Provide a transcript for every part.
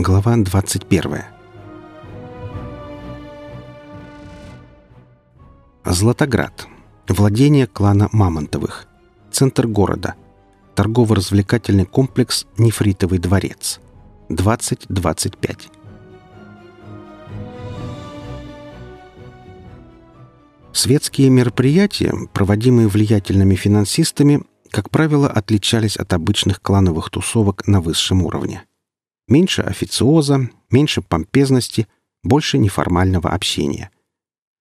Глава 21. Златоград. Владение клана Мамонтовых. Центр города. Торгово-развлекательный комплекс «Нефритовый дворец». 2025. Светские мероприятия, проводимые влиятельными финансистами, как правило, отличались от обычных клановых тусовок на высшем уровне. Меньше официоза, меньше помпезности, больше неформального общения.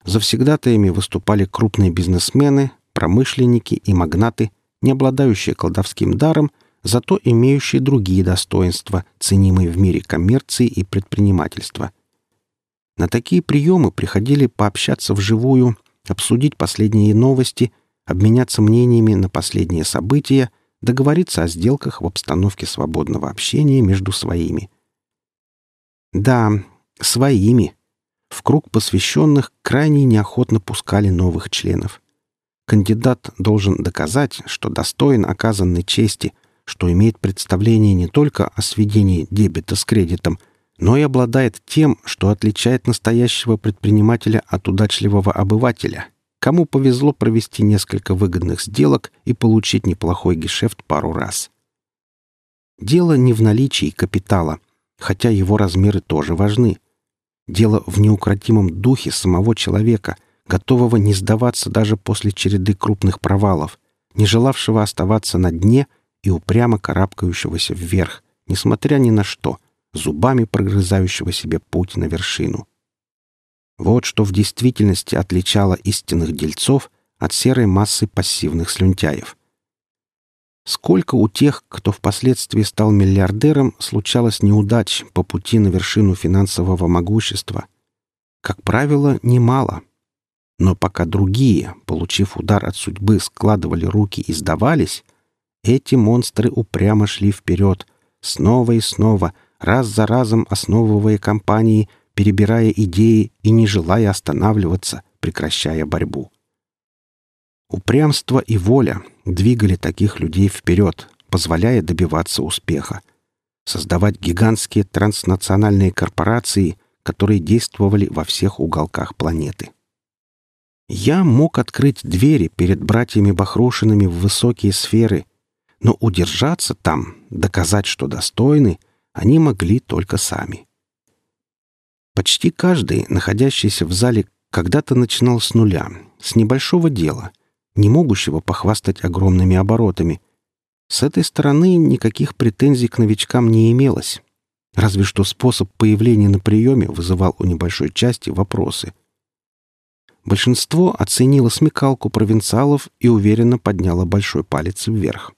Завсегдатаями выступали крупные бизнесмены, промышленники и магнаты, не обладающие колдовским даром, зато имеющие другие достоинства, ценимые в мире коммерции и предпринимательства. На такие приемы приходили пообщаться вживую, обсудить последние новости, обменяться мнениями на последние события – договориться о сделках в обстановке свободного общения между своими. Да, своими. В круг посвященных крайне неохотно пускали новых членов. Кандидат должен доказать, что достоин оказанной чести, что имеет представление не только о сведении дебета с кредитом, но и обладает тем, что отличает настоящего предпринимателя от удачливого обывателя — кому повезло провести несколько выгодных сделок и получить неплохой гешефт пару раз. Дело не в наличии капитала, хотя его размеры тоже важны. Дело в неукротимом духе самого человека, готового не сдаваться даже после череды крупных провалов, не желавшего оставаться на дне и упрямо карабкающегося вверх, несмотря ни на что, зубами прогрызающего себе путь на вершину. Вот что в действительности отличало истинных дельцов от серой массы пассивных слюнтяев. Сколько у тех, кто впоследствии стал миллиардером, случалось неудач по пути на вершину финансового могущества? Как правило, немало. Но пока другие, получив удар от судьбы, складывали руки и сдавались, эти монстры упрямо шли вперед, снова и снова, раз за разом основывая компании – перебирая идеи и не желая останавливаться, прекращая борьбу. Упрямство и воля двигали таких людей вперед, позволяя добиваться успеха, создавать гигантские транснациональные корпорации, которые действовали во всех уголках планеты. Я мог открыть двери перед братьями Бахрушинами в высокие сферы, но удержаться там, доказать, что достойны, они могли только сами. Почти каждый, находящийся в зале, когда-то начинал с нуля, с небольшого дела, не могущего похвастать огромными оборотами. С этой стороны никаких претензий к новичкам не имелось. Разве что способ появления на приеме вызывал у небольшой части вопросы. Большинство оценило смекалку провинциалов и уверенно подняло большой палец вверх.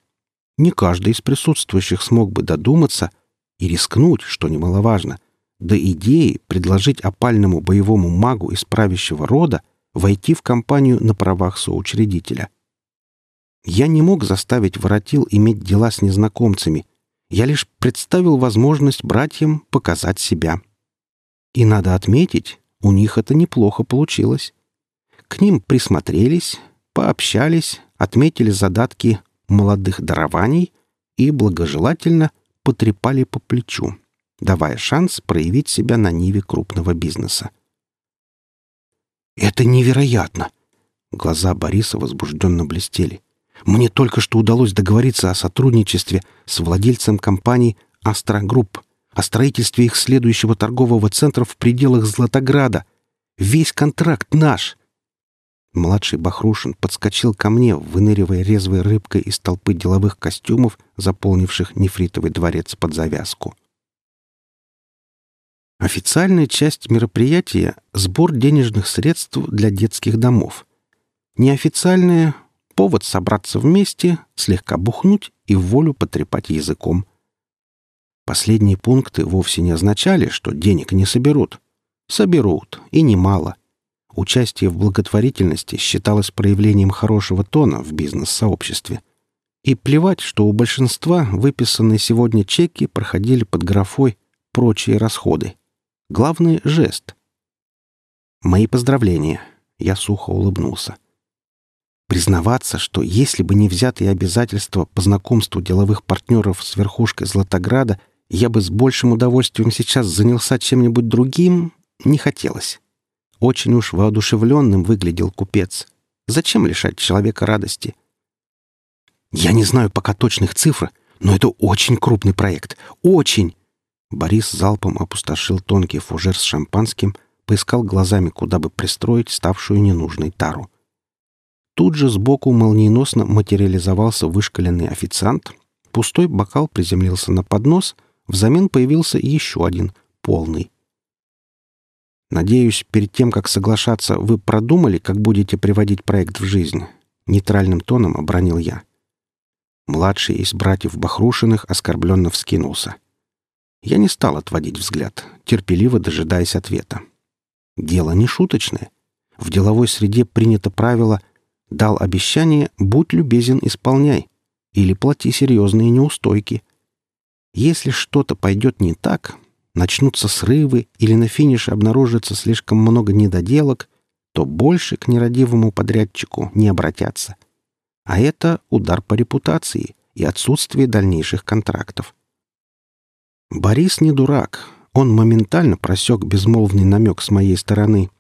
Не каждый из присутствующих смог бы додуматься и рискнуть, что немаловажно — до идеи предложить опальному боевому магу из правящего рода войти в компанию на правах соучредителя. Я не мог заставить воротил иметь дела с незнакомцами. Я лишь представил возможность братьям показать себя. И надо отметить, у них это неплохо получилось. К ним присмотрелись, пообщались, отметили задатки молодых дарований и благожелательно потрепали по плечу давая шанс проявить себя на ниве крупного бизнеса. «Это невероятно!» Глаза Бориса возбужденно блестели. «Мне только что удалось договориться о сотрудничестве с владельцем компании «Астра Групп», о строительстве их следующего торгового центра в пределах Златограда. Весь контракт наш!» Младший Бахрушин подскочил ко мне, выныривая резвой рыбкой из толпы деловых костюмов, заполнивших нефритовый дворец под завязку. Официальная часть мероприятия — сбор денежных средств для детских домов. Неофициальная — повод собраться вместе, слегка бухнуть и в волю потрепать языком. Последние пункты вовсе не означали, что денег не соберут. Соберут, и немало. Участие в благотворительности считалось проявлением хорошего тона в бизнес-сообществе. И плевать, что у большинства выписанные сегодня чеки проходили под графой «прочие расходы». Главный — жест. Мои поздравления. Я сухо улыбнулся. Признаваться, что если бы не взятые обязательства по знакомству деловых партнеров с верхушкой Златограда, Я бы с большим удовольствием сейчас занялся чем-нибудь другим, не хотелось. Очень уж воодушевленным выглядел купец. Зачем лишать человека радости? Я не знаю пока точных цифр, но это очень крупный проект. Очень! Борис залпом опустошил тонкий фужер с шампанским, поискал глазами, куда бы пристроить ставшую ненужной тару. Тут же сбоку молниеносно материализовался вышкаленный официант, пустой бокал приземлился на поднос, взамен появился еще один, полный. «Надеюсь, перед тем, как соглашаться, вы продумали, как будете приводить проект в жизнь?» Нейтральным тоном обронил я. Младший из братьев Бахрушиных оскорбленно вскинулся. Я не стал отводить взгляд, терпеливо дожидаясь ответа. Дело не шуточное. В деловой среде принято правило «дал обещание, будь любезен, исполняй» или плати серьезные неустойки. Если что-то пойдет не так, начнутся срывы или на финише обнаружится слишком много недоделок, то больше к нерадивому подрядчику не обратятся. А это удар по репутации и отсутствие дальнейших контрактов. Борис не дурак. Он моментально просек безмолвный намек с моей стороны,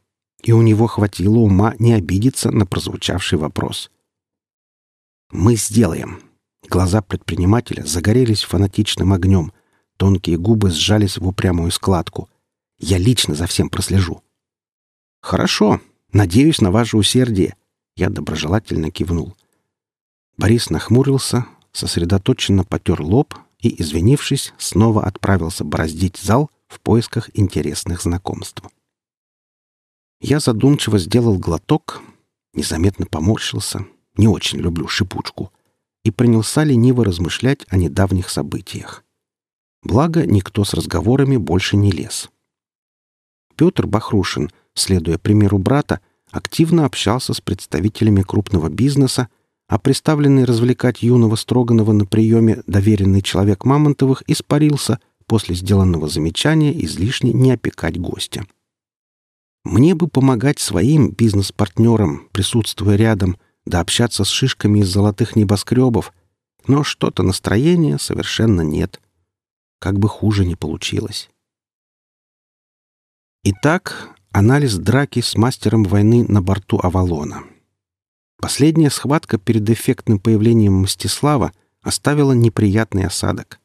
и у него хватило ума не обидеться на прозвучавший вопрос. «Мы сделаем». Глаза предпринимателя загорелись фанатичным огнем. Тонкие губы сжались в упрямую складку. «Я лично за всем прослежу». «Хорошо. Надеюсь на ваше усердие». Я доброжелательно кивнул. Борис нахмурился, сосредоточенно потер лоб и, извинившись, снова отправился бороздить зал в поисках интересных знакомств. Я задумчиво сделал глоток, незаметно поморщился, не очень люблю шипучку, и принялся лениво размышлять о недавних событиях. Благо, никто с разговорами больше не лез. Петр Бахрушин, следуя примеру брата, активно общался с представителями крупного бизнеса, а представленный развлекать юного Строганова на приеме доверенный человек Мамонтовых испарился после сделанного замечания излишне не опекать гостя. Мне бы помогать своим бизнес-партнерам, присутствуя рядом, да общаться с шишками из золотых небоскребов, но что-то настроения совершенно нет. Как бы хуже не получилось. Итак, анализ драки с мастером войны на борту Авалона — Последняя схватка перед эффектным появлением Мстислава оставила неприятный осадок.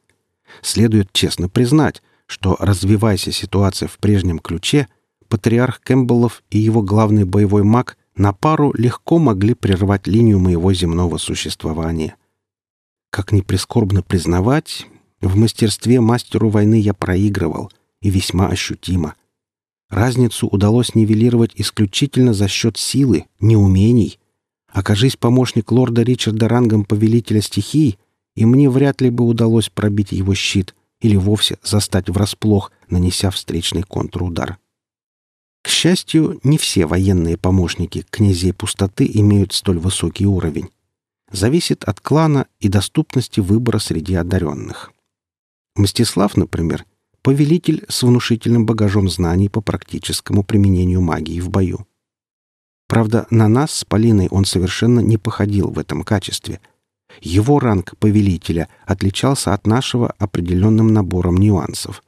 Следует честно признать, что, развиваясь ситуация в прежнем ключе, патриарх Кэмпбеллов и его главный боевой маг на пару легко могли прервать линию моего земного существования. Как ни прискорбно признавать, в мастерстве мастеру войны я проигрывал, и весьма ощутимо. Разницу удалось нивелировать исключительно за счет силы, не умений — Окажись помощник лорда Ричарда рангом повелителя стихий, и мне вряд ли бы удалось пробить его щит или вовсе застать врасплох, нанеся встречный контрудар. К счастью, не все военные помощники князей пустоты имеют столь высокий уровень. Зависит от клана и доступности выбора среди одаренных. Мстислав, например, повелитель с внушительным багажом знаний по практическому применению магии в бою. Правда, на нас с Полиной он совершенно не походил в этом качестве. Его ранг повелителя отличался от нашего определенным набором нюансов.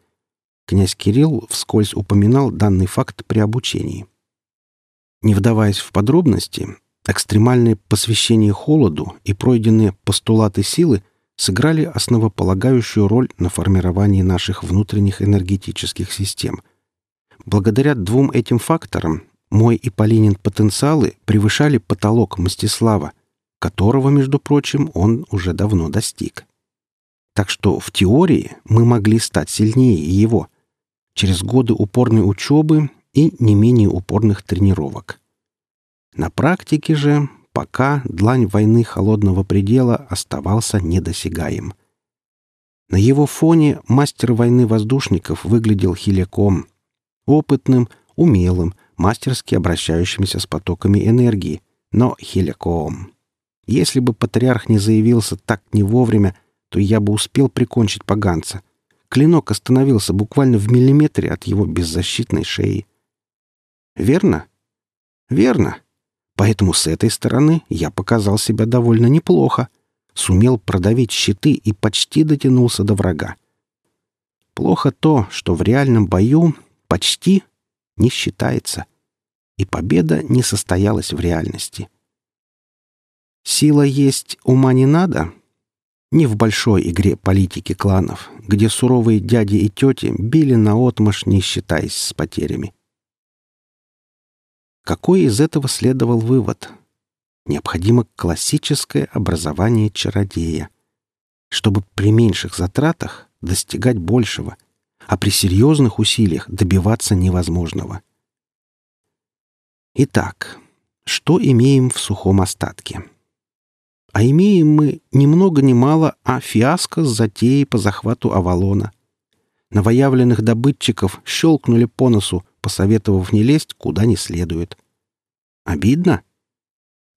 Князь Кирилл вскользь упоминал данный факт при обучении. Не вдаваясь в подробности, экстремальное посвящение холоду и пройденные постулаты силы сыграли основополагающую роль на формировании наших внутренних энергетических систем. Благодаря двум этим факторам мой и Полинин потенциалы превышали потолок Мстислава, которого, между прочим, он уже давно достиг. Так что в теории мы могли стать сильнее его через годы упорной учебы и не менее упорных тренировок. На практике же пока длань войны холодного предела оставался недосягаем. На его фоне мастер войны воздушников выглядел хиляком, опытным, умелым, мастерски обращающимся с потоками энергии, но хиляком. Если бы патриарх не заявился так не вовремя, то я бы успел прикончить поганца. Клинок остановился буквально в миллиметре от его беззащитной шеи. Верно? Верно. Поэтому с этой стороны я показал себя довольно неплохо. Сумел продавить щиты и почти дотянулся до врага. Плохо то, что в реальном бою почти не считается, и победа не состоялась в реальности. Сила есть, ума не надо? Не в большой игре политики кланов, где суровые дяди и тети били наотмашь, не считаясь с потерями. Какой из этого следовал вывод? Необходимо классическое образование чародея, чтобы при меньших затратах достигать большего, а при серьезных усилиях добиваться невозможного. Итак, что имеем в сухом остатке? А имеем мы ни много ни мало, а фиаско с затеей по захвату Авалона. Новоявленных добытчиков щелкнули по носу, посоветовав не лезть куда не следует. Обидно?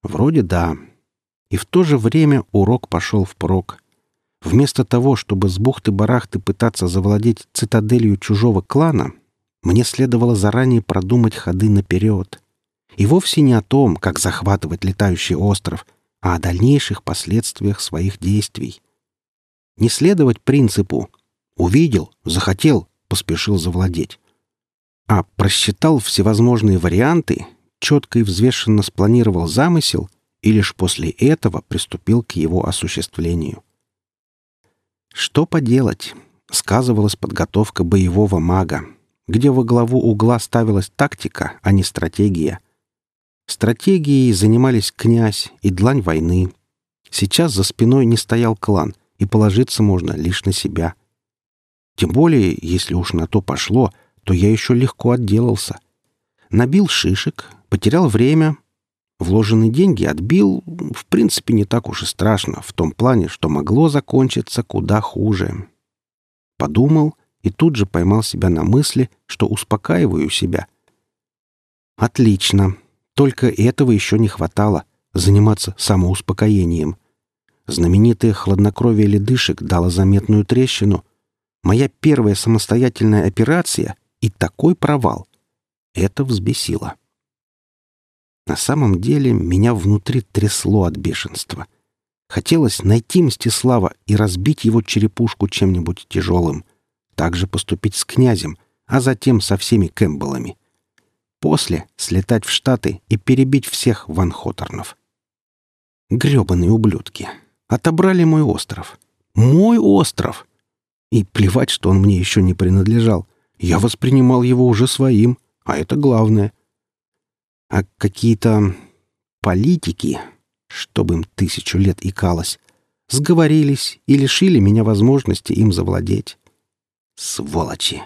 Вроде да. И в то же время урок пошел впрок. Вместо того, чтобы с бухты-барахты пытаться завладеть цитаделью чужого клана, мне следовало заранее продумать ходы наперед. И вовсе не о том, как захватывать летающий остров, а о дальнейших последствиях своих действий. Не следовать принципу «увидел, захотел, поспешил завладеть», а просчитал всевозможные варианты, четко и взвешенно спланировал замысел и лишь после этого приступил к его осуществлению. Что поделать? Сказывалась подготовка боевого мага, где во главу угла ставилась тактика, а не стратегия. Стратегией занимались князь и длань войны. Сейчас за спиной не стоял клан, и положиться можно лишь на себя. Тем более, если уж на то пошло, то я еще легко отделался. Набил шишек, потерял время, Вложенные деньги отбил, в принципе, не так уж и страшно, в том плане, что могло закончиться куда хуже. Подумал и тут же поймал себя на мысли, что успокаиваю себя. Отлично. Только этого еще не хватало — заниматься самоуспокоением. Знаменитое хладнокровие ледышек дало заметную трещину. Моя первая самостоятельная операция и такой провал. Это взбесило. На самом деле меня внутри трясло от бешенства. Хотелось найти Мстислава и разбить его черепушку чем-нибудь тяжелым. Также поступить с князем, а затем со всеми Кэмпбеллами. После слетать в Штаты и перебить всех Ван Хоторнов. Гребаные ублюдки. Отобрали мой остров. Мой остров! И плевать, что он мне еще не принадлежал. Я воспринимал его уже своим, а это главное — а какие-то политики, чтобы им тысячу лет икалось, сговорились и лишили меня возможности им завладеть. Сволочи!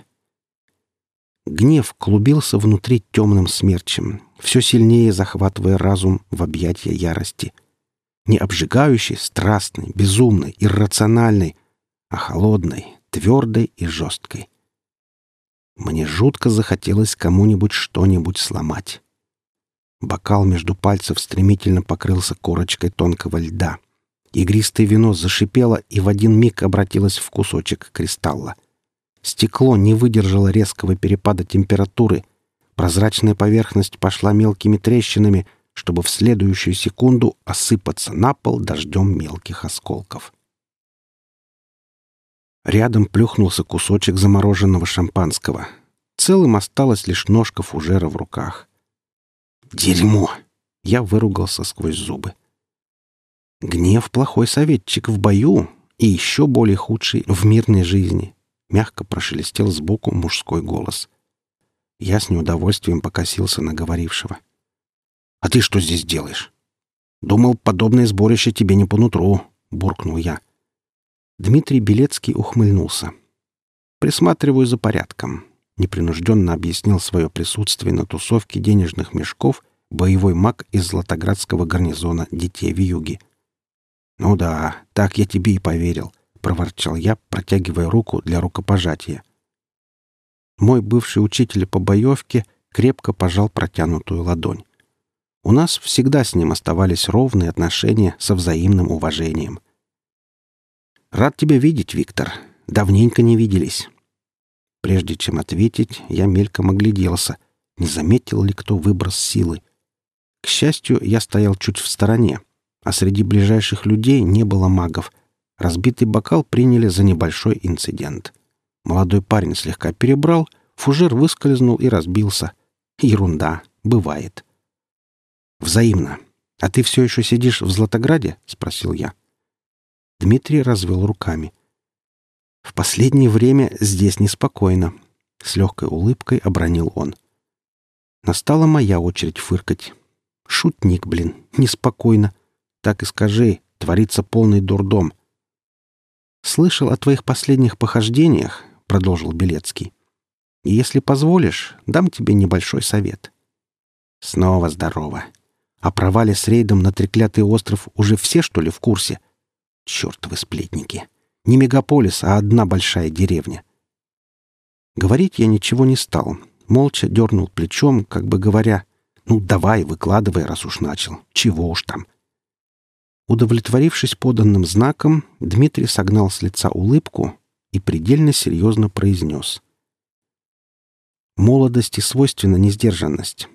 Гнев клубился внутри темным смерчем, все сильнее захватывая разум в объятия ярости. Не обжигающей, страстной, безумной, иррациональной, а холодной, твердой и жесткой. Мне жутко захотелось кому-нибудь что-нибудь сломать. Бокал между пальцев стремительно покрылся корочкой тонкого льда. Игристое вино зашипело и в один миг обратилось в кусочек кристалла. Стекло не выдержало резкого перепада температуры. Прозрачная поверхность пошла мелкими трещинами, чтобы в следующую секунду осыпаться на пол дождем мелких осколков. Рядом плюхнулся кусочек замороженного шампанского. Целым осталась лишь ножка фужера в руках — Дерьмо! Я выругался сквозь зубы. Гнев — плохой советчик в бою и еще более худший в мирной жизни. Мягко прошелестел сбоку мужской голос. Я с неудовольствием покосился на говорившего. «А ты что здесь делаешь?» «Думал, подобное сборище тебе не по нутру», — буркнул я. Дмитрий Белецкий ухмыльнулся. «Присматриваю за порядком непринужденно объяснил свое присутствие на тусовке денежных мешков боевой маг из Златоградского гарнизона детей в юге. «Ну да, так я тебе и поверил», — проворчал я, протягивая руку для рукопожатия. Мой бывший учитель по боевке крепко пожал протянутую ладонь. У нас всегда с ним оставались ровные отношения со взаимным уважением. «Рад тебя видеть, Виктор. Давненько не виделись». Прежде чем ответить, я мельком огляделся, не заметил ли кто выброс силы. К счастью, я стоял чуть в стороне, а среди ближайших людей не было магов. Разбитый бокал приняли за небольшой инцидент. Молодой парень слегка перебрал, фужер выскользнул и разбился. Ерунда. Бывает. Взаимно. А ты все еще сидишь в Златограде? — спросил я. Дмитрий развел руками. В последнее время здесь неспокойно. С легкой улыбкой обронил он. Настала моя очередь фыркать. Шутник, блин, неспокойно. Так и скажи, творится полный дурдом. «Слышал о твоих последних похождениях», — продолжил Белецкий. «И если позволишь, дам тебе небольшой совет». Снова здорово. О провале с рейдом на треклятый остров уже все, что ли, в курсе? Чертовы сплетники. Не мегаполис, а одна большая деревня. Говорить я ничего не стал. Молча дернул плечом, как бы говоря, «Ну, давай, выкладывай, раз уж начал. Чего уж там». Удовлетворившись поданным знаком, Дмитрий согнал с лица улыбку и предельно серьезно произнес. «Молодости свойственна несдержанность.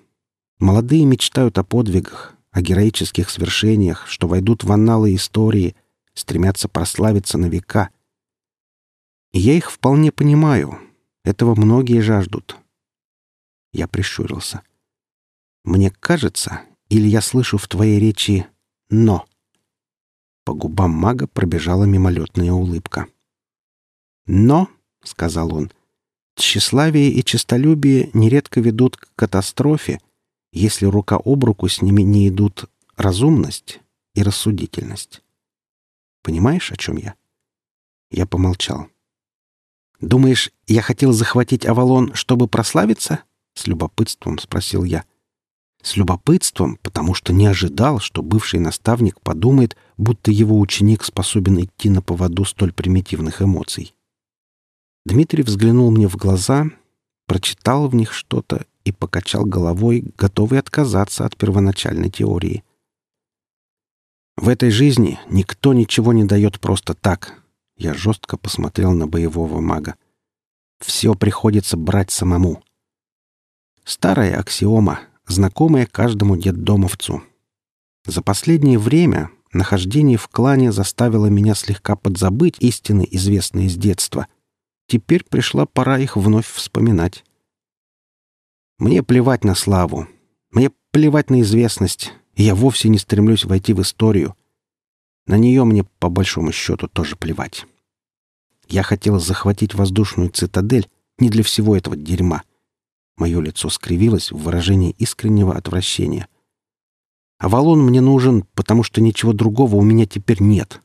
Молодые мечтают о подвигах, о героических свершениях, что войдут в анналы истории, стремятся прославиться на века. И я их вполне понимаю. Этого многие жаждут. Я прищурился. Мне кажется, или я слышу в твоей речи «но». По губам мага пробежала мимолетная улыбка. «Но», — сказал он, — «тщеславие и честолюбие нередко ведут к катастрофе, если рука об руку с ними не идут разумность и рассудительность. Понимаешь, о чем я?» Я помолчал. «Думаешь, я хотел захватить Авалон, чтобы прославиться?» — с любопытством спросил я. С любопытством, потому что не ожидал, что бывший наставник подумает, будто его ученик способен идти на поводу столь примитивных эмоций. Дмитрий взглянул мне в глаза, прочитал в них что-то и покачал головой, готовый отказаться от первоначальной теории. В этой жизни никто ничего не дает просто так. Я жестко посмотрел на боевого мага. Все приходится брать самому. Старая аксиома, знакомая каждому детдомовцу. За последнее время нахождение в клане заставило меня слегка подзабыть истины, известные с детства. Теперь пришла пора их вновь вспоминать. Мне плевать на славу. Мне плевать на известность. Я вовсе не стремлюсь войти в историю. На нее мне, по большому счету, тоже плевать. Я хотел захватить воздушную цитадель не для всего этого дерьма. Мое лицо скривилось в выражении искреннего отвращения. «Авалон мне нужен, потому что ничего другого у меня теперь нет.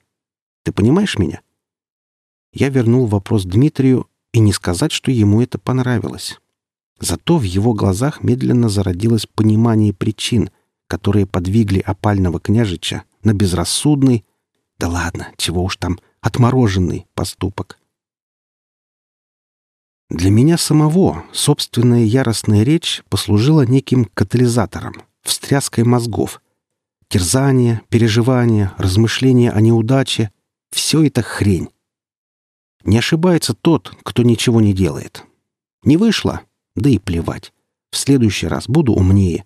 Ты понимаешь меня?» Я вернул вопрос Дмитрию, и не сказать, что ему это понравилось. Зато в его глазах медленно зародилось понимание причин, которые подвигли опального княжича на безрассудный, да ладно, чего уж там, отмороженный поступок. Для меня самого собственная яростная речь послужила неким катализатором, встряской мозгов. Терзание, переживания, размышления о неудаче — все это хрень. Не ошибается тот, кто ничего не делает. Не вышло, да и плевать. В следующий раз буду умнее.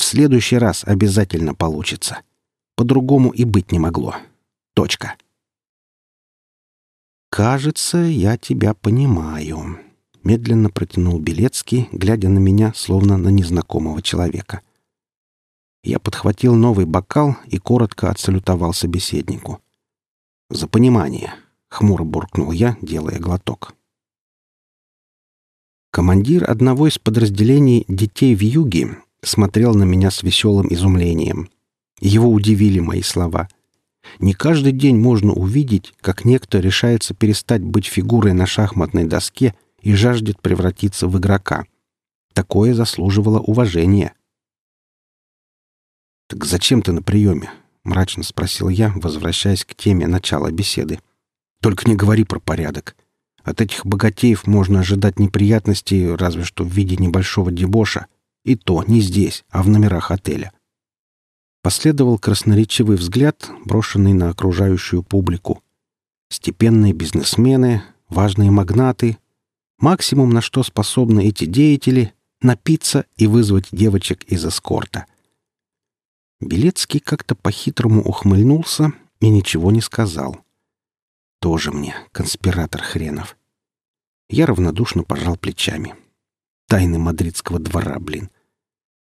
В следующий раз обязательно получится. По-другому и быть не могло. Точка. «Кажется, я тебя понимаю», медленно протянул Белецкий, глядя на меня, словно на незнакомого человека. Я подхватил новый бокал и коротко отсалютовал собеседнику. «За понимание», — хмуро буркнул я, делая глоток. Командир одного из подразделений «Детей в юге» смотрел на меня с веселым изумлением. Его удивили мои слова. Не каждый день можно увидеть, как некто решается перестать быть фигурой на шахматной доске — и жаждет превратиться в игрока. Такое заслуживало уважения. «Так зачем ты на приеме?» — мрачно спросил я, возвращаясь к теме начала беседы. «Только не говори про порядок. От этих богатеев можно ожидать неприятностей, разве что в виде небольшого дебоша. И то не здесь, а в номерах отеля». Последовал красноречивый взгляд, брошенный на окружающую публику. Степенные бизнесмены, важные магнаты, Максимум, на что способны эти деятели — напиться и вызвать девочек из эскорта. Белецкий как-то по-хитрому ухмыльнулся и ничего не сказал. Тоже мне конспиратор хренов. Я равнодушно пожал плечами. Тайны мадридского двора, блин.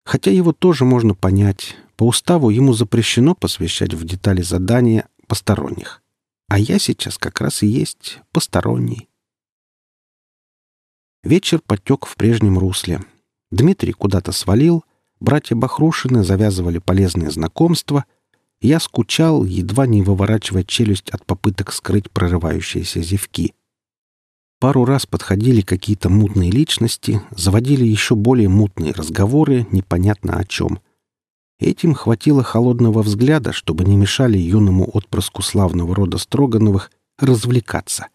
Хотя его тоже можно понять. По уставу ему запрещено посвящать в детали задания посторонних. А я сейчас как раз и есть посторонний. Вечер потек в прежнем русле. Дмитрий куда-то свалил, братья Бахрушины завязывали полезные знакомства. Я скучал, едва не выворачивая челюсть от попыток скрыть прорывающиеся зевки. Пару раз подходили какие-то мутные личности, заводили еще более мутные разговоры, непонятно о чем. Этим хватило холодного взгляда, чтобы не мешали юному отпрыску славного рода Строгановых развлекаться.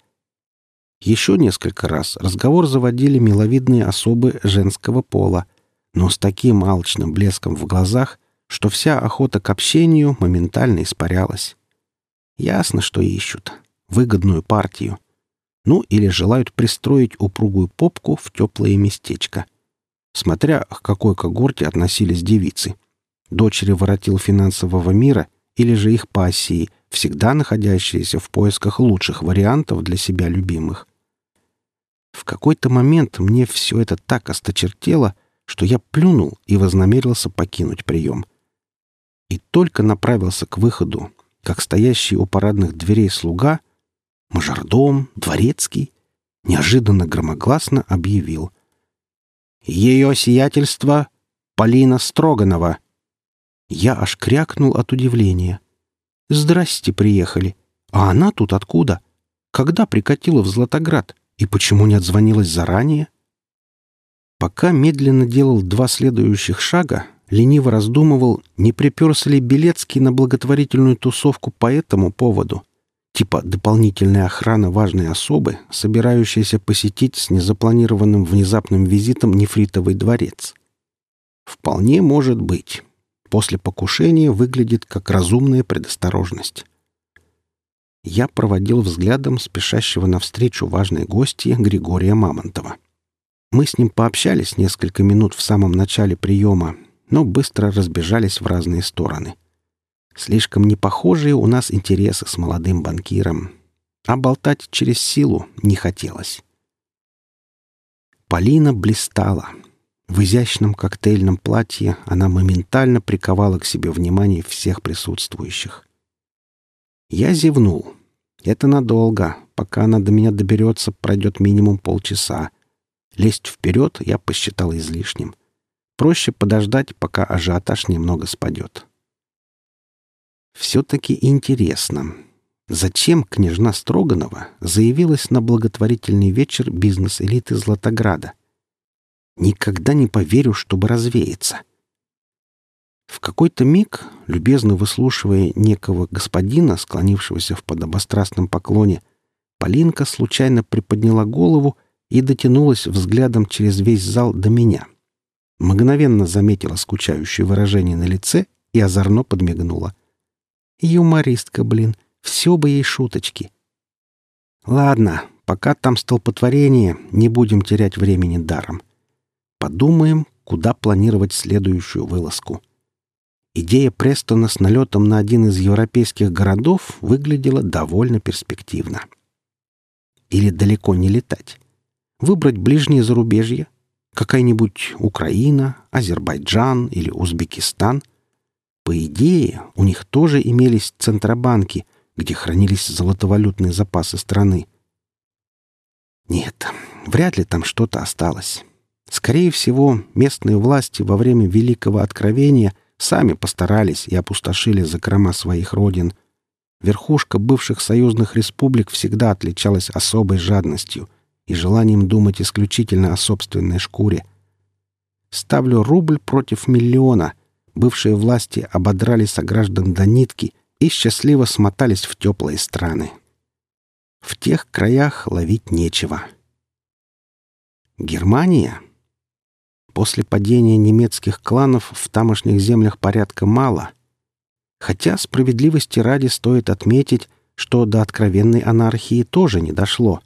Еще несколько раз разговор заводили миловидные особы женского пола, но с таким алчным блеском в глазах, что вся охота к общению моментально испарялась. Ясно, что ищут. Выгодную партию ну или желают пристроить упругую попку в теплое местечко. Смотря к какой когорте относились девицы. Дочери воротил финансового мира или же их пассии, всегда находящиеся в поисках лучших вариантов для себя любимых. В какой-то момент мне все это так осточертело, что я плюнул и вознамерился покинуть прием. И только направился к выходу, как стоящий у парадных дверей слуга — мажордом, дворецкий, неожиданно громогласно объявил. «Ее сиятельство Полина Строганова!» Я аж крякнул от удивления. «Здрасте, приехали. А она тут откуда? Когда прикатила в Златоград? И почему не отзвонилась заранее?» Пока медленно делал два следующих шага, лениво раздумывал, не приперся ли Белецкий на благотворительную тусовку по этому поводу типа дополнительная охрана важной особы, собирающейся посетить с незапланированным внезапным визитом нефритовый дворец. Вполне может быть. После покушения выглядит как разумная предосторожность. Я проводил взглядом спешащего навстречу важной гости Григория Мамонтова. Мы с ним пообщались несколько минут в самом начале приема, но быстро разбежались в разные стороны. Слишком непохожие у нас интересы с молодым банкиром. А болтать через силу не хотелось. Полина блистала. В изящном коктейльном платье она моментально приковала к себе внимание всех присутствующих. Я зевнул. Это надолго. Пока она до меня доберется, пройдет минимум полчаса. Лезть вперед я посчитал излишним. Проще подождать, пока ажиотаж немного спадет. Все-таки интересно, зачем княжна Строганова заявилась на благотворительный вечер бизнес-элиты Златограда? Никогда не поверю, чтобы развеяться. В какой-то миг, любезно выслушивая некого господина, склонившегося в подобострастном поклоне, Полинка случайно приподняла голову и дотянулась взглядом через весь зал до меня. Мгновенно заметила скучающее выражение на лице и озорно подмигнула — Юмористка, блин. Все бы ей шуточки. Ладно, пока там столпотворение, не будем терять времени даром. Подумаем, куда планировать следующую вылазку. Идея Престона с налетом на один из европейских городов выглядела довольно перспективно. Или далеко не летать. Выбрать ближнее зарубежье, какая-нибудь Украина, Азербайджан или Узбекистан — по идее, у них тоже имелись центробанки, где хранились золотовалютные запасы страны. Нет, вряд ли там что-то осталось. Скорее всего, местные власти во время Великого Откровения сами постарались и опустошили закрома своих родин. Верхушка бывших союзных республик всегда отличалась особой жадностью и желанием думать исключительно о собственной шкуре. Ставлю рубль против миллиона — бывшие власти ободрали сограждан до нитки и счастливо смотались в теплые страны. В тех краях ловить нечего. Германия? После падения немецких кланов в тамошних землях порядка мало. Хотя справедливости ради стоит отметить, что до откровенной анархии тоже не дошло.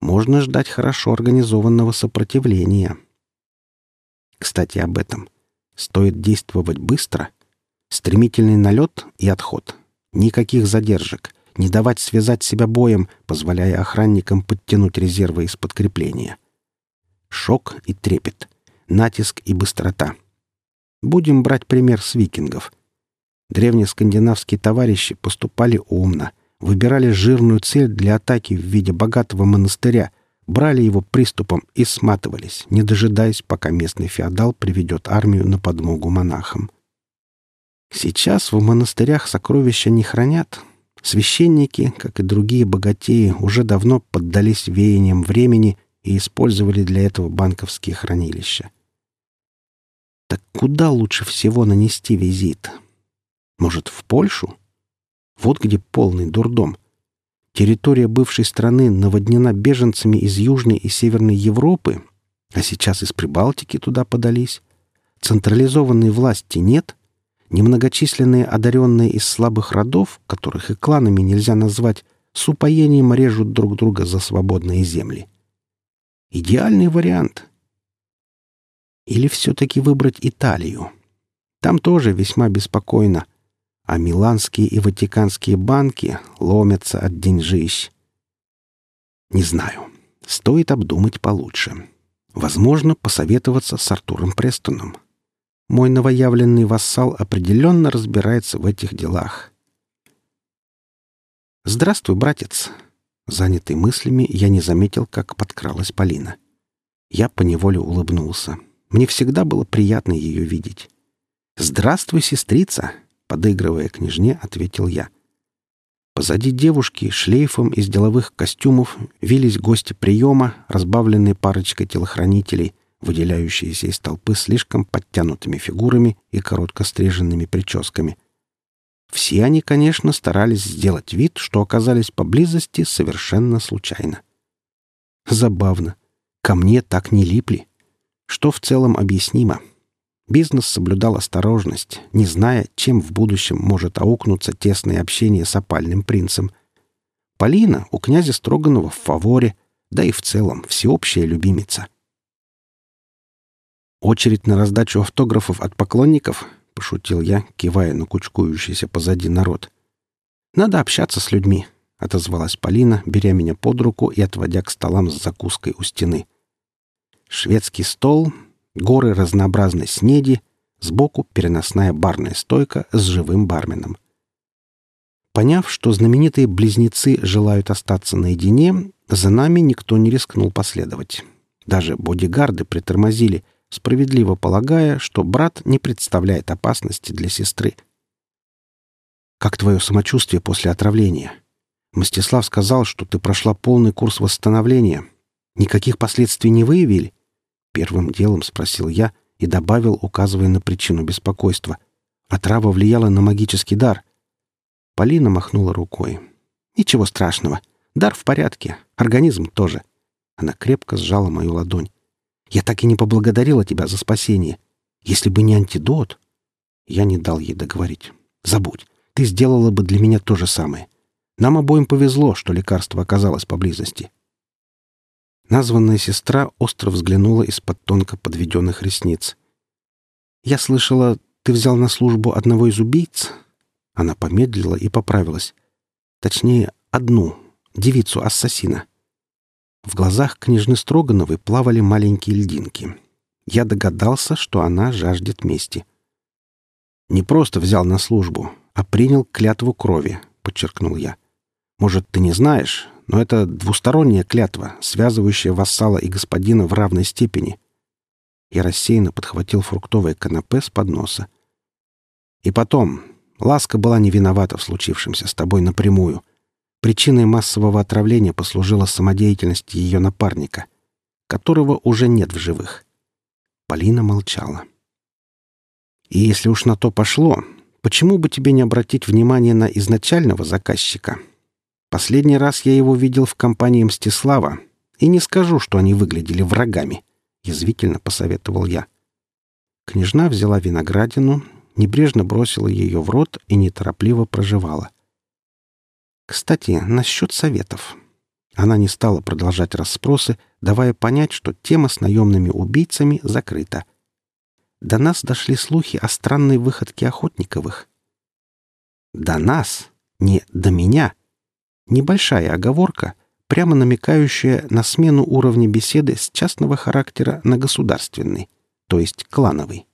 Можно ждать хорошо организованного сопротивления. Кстати, об этом — Стоит действовать быстро. Стремительный налет и отход. Никаких задержек. не давать связать себя боем, позволяя охранникам подтянуть резервы из подкрепления. Шок и трепет, натиск и быстрота. Будем брать пример с викингов. Древнескандинавские товарищи поступали умно, выбирали жирную цель для атаки в виде богатого монастыря, брали его приступом и сматывались, не дожидаясь, пока местный феодал приведет армию на подмогу монахам. Сейчас в монастырях сокровища не хранят. Священники, как и другие богатеи, уже давно поддались веяниям времени и использовали для этого банковские хранилища. Так куда лучше всего нанести визит? Может, в Польшу? Вот где полный дурдом. Территория бывшей страны наводнена беженцами из Южной и Северной Европы, а сейчас из Прибалтики туда подались. Централизованной власти нет. Немногочисленные одаренные из слабых родов, которых и кланами нельзя назвать, с упоением режут друг друга за свободные земли. Идеальный вариант. Или все-таки выбрать Италию? Там тоже весьма беспокойно, а миланские и ватиканские банки ломятся от деньжищ. Не знаю. Стоит обдумать получше. Возможно, посоветоваться с Артуром Престоном. Мой новоявленный вассал определенно разбирается в этих делах. «Здравствуй, братец!» Занятый мыслями, я не заметил, как подкралась Полина. Я поневоле улыбнулся. Мне всегда было приятно ее видеть. «Здравствуй, сестрица!» Подыгрывая княжне, ответил я. Позади девушки шлейфом из деловых костюмов вились гости приема, разбавленные парочкой телохранителей, выделяющиеся из толпы слишком подтянутыми фигурами и коротко стриженными прическами. Все они, конечно, старались сделать вид, что оказались поблизости совершенно случайно. Забавно. Ко мне так не липли. Что в целом объяснимо. Бизнес соблюдал осторожность, не зная, чем в будущем может аукнуться тесное общение с опальным принцем. Полина у князя Строганова в фаворе, да и в целом всеобщая любимица. «Очередь на раздачу автографов от поклонников?» — пошутил я, кивая на кучкующийся позади народ. «Надо общаться с людьми», — отозвалась Полина, беря меня под руку и отводя к столам с закуской у стены. Шведский стол, горы разнообразной снеди, сбоку переносная барная стойка с живым барменом. Поняв, что знаменитые близнецы желают остаться наедине, за нами никто не рискнул последовать. Даже бодигарды притормозили, справедливо полагая, что брат не представляет опасности для сестры. «Как твое самочувствие после отравления?» Мстислав сказал, что ты прошла полный курс восстановления. Никаких последствий не выявили?» Первым делом спросил я и добавил, указывая на причину беспокойства. Отрава влияла на магический дар. Полина махнула рукой. «Ничего страшного. Дар в порядке. Организм тоже». Она крепко сжала мою ладонь. «Я так и не поблагодарила тебя за спасение. Если бы не антидот...» Я не дал ей договорить. «Забудь. Ты сделала бы для меня то же самое. Нам обоим повезло, что лекарство оказалось поблизости». Названная сестра остро взглянула из-под тонко подведенных ресниц. «Я слышала, ты взял на службу одного из убийц?» Она помедлила и поправилась. Точнее, одну, девицу-ассасина. В глазах княжны Строгановой плавали маленькие льдинки. Я догадался, что она жаждет мести. «Не просто взял на службу, а принял клятву крови», — подчеркнул я. «Может, ты не знаешь, но это двусторонняя клятва, связывающая вассала и господина в равной степени. Я рассеянно подхватил фруктовое канапе с подноса. И потом, Ласка была не виновата в случившемся с тобой напрямую. Причиной массового отравления послужила самодеятельность ее напарника, которого уже нет в живых. Полина молчала. И если уж на то пошло, почему бы тебе не обратить внимание на изначального заказчика — Последний раз я его видел в компании Мстислава, и не скажу, что они выглядели врагами, — язвительно посоветовал я. Княжна взяла виноградину, небрежно бросила ее в рот и неторопливо проживала. Кстати, насчет советов. Она не стала продолжать расспросы, давая понять, что тема с наемными убийцами закрыта. До нас дошли слухи о странной выходке Охотниковых. До нас, не до меня — Небольшая оговорка, прямо намекающая на смену уровня беседы с частного характера на государственный, то есть клановый.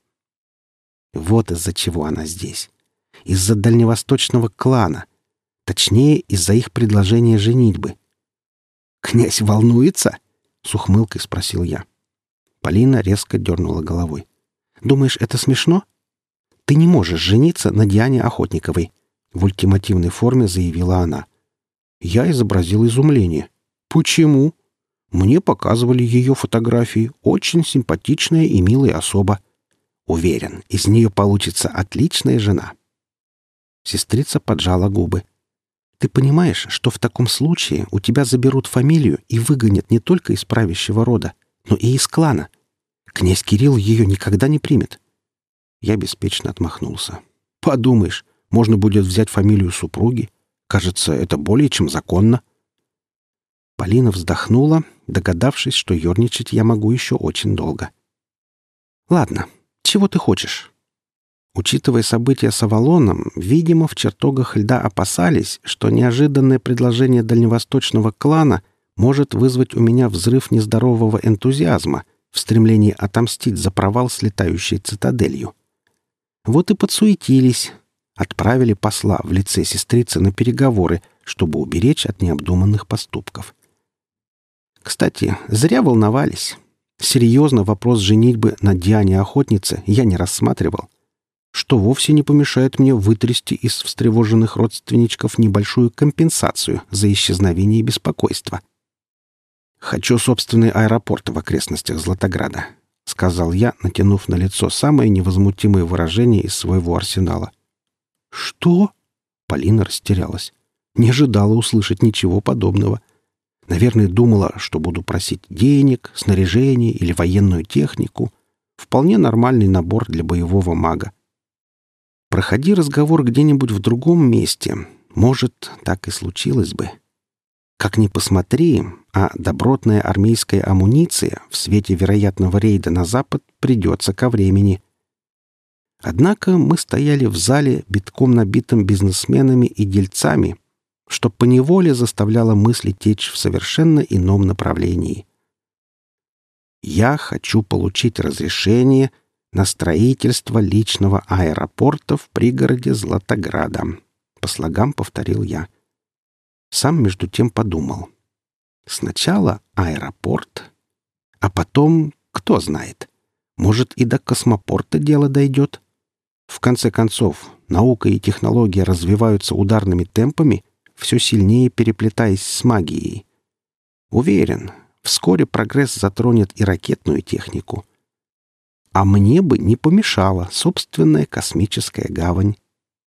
Вот из-за чего она здесь. Из-за дальневосточного клана. Точнее, из-за их предложения женитьбы. «Князь волнуется?» — с ухмылкой спросил я. Полина резко дернула головой. «Думаешь, это смешно?» «Ты не можешь жениться на Диане Охотниковой», — в ультимативной форме заявила она. Я изобразил изумление. «Почему?» Мне показывали ее фотографии. Очень симпатичная и милая особа. Уверен, из нее получится отличная жена. Сестрица поджала губы. Ты понимаешь, что в таком случае у тебя заберут фамилию и выгонят не только из правящего рода, но и из клана. Князь Кирилл ее никогда не примет. Я беспечно отмахнулся. Подумаешь, можно будет взять фамилию супруги. Кажется, это более чем законно. Полина вздохнула, догадавшись, что ерничать я могу еще очень долго. «Ладно, чего ты хочешь?» Учитывая события с Авалоном, видимо, в чертогах льда опасались, что неожиданное предложение дальневосточного клана может вызвать у меня взрыв нездорового энтузиазма в стремлении отомстить за провал с летающей цитаделью. Вот и подсуетились, отправили посла в лице сестрицы на переговоры, чтобы уберечь от необдуманных поступков. Кстати, зря волновались. Серьезно вопрос женитьбы на Диане Охотнице я не рассматривал что вовсе не помешает мне вытрясти из встревоженных родственничков небольшую компенсацию за исчезновение беспокойства. «Хочу собственный аэропорт в окрестностях Златограда», — сказал я, натянув на лицо самое невозмутимое выражение из своего арсенала. «Что?» — Полина растерялась. Не ожидала услышать ничего подобного. Наверное, думала, что буду просить денег, снаряжение или военную технику. Вполне нормальный набор для боевого мага. Проходи разговор где-нибудь в другом месте, может, так и случилось бы. Как ни посмотри, а добротная армейская амуниция в свете вероятного рейда на запад придется ко времени. Однако мы стояли в зале, битком набитым бизнесменами и дельцами, что поневоле заставляло мысли течь в совершенно ином направлении. Я хочу получить разрешение — на строительство личного аэропорта в пригороде Златограда. По слогам повторил я. Сам между тем подумал. Сначала аэропорт, а потом, кто знает, может и до космопорта дело дойдет. В конце концов, наука и технология развиваются ударными темпами, все сильнее переплетаясь с магией. Уверен, вскоре прогресс затронет и ракетную технику — а мне бы не помешала собственная космическая гавань.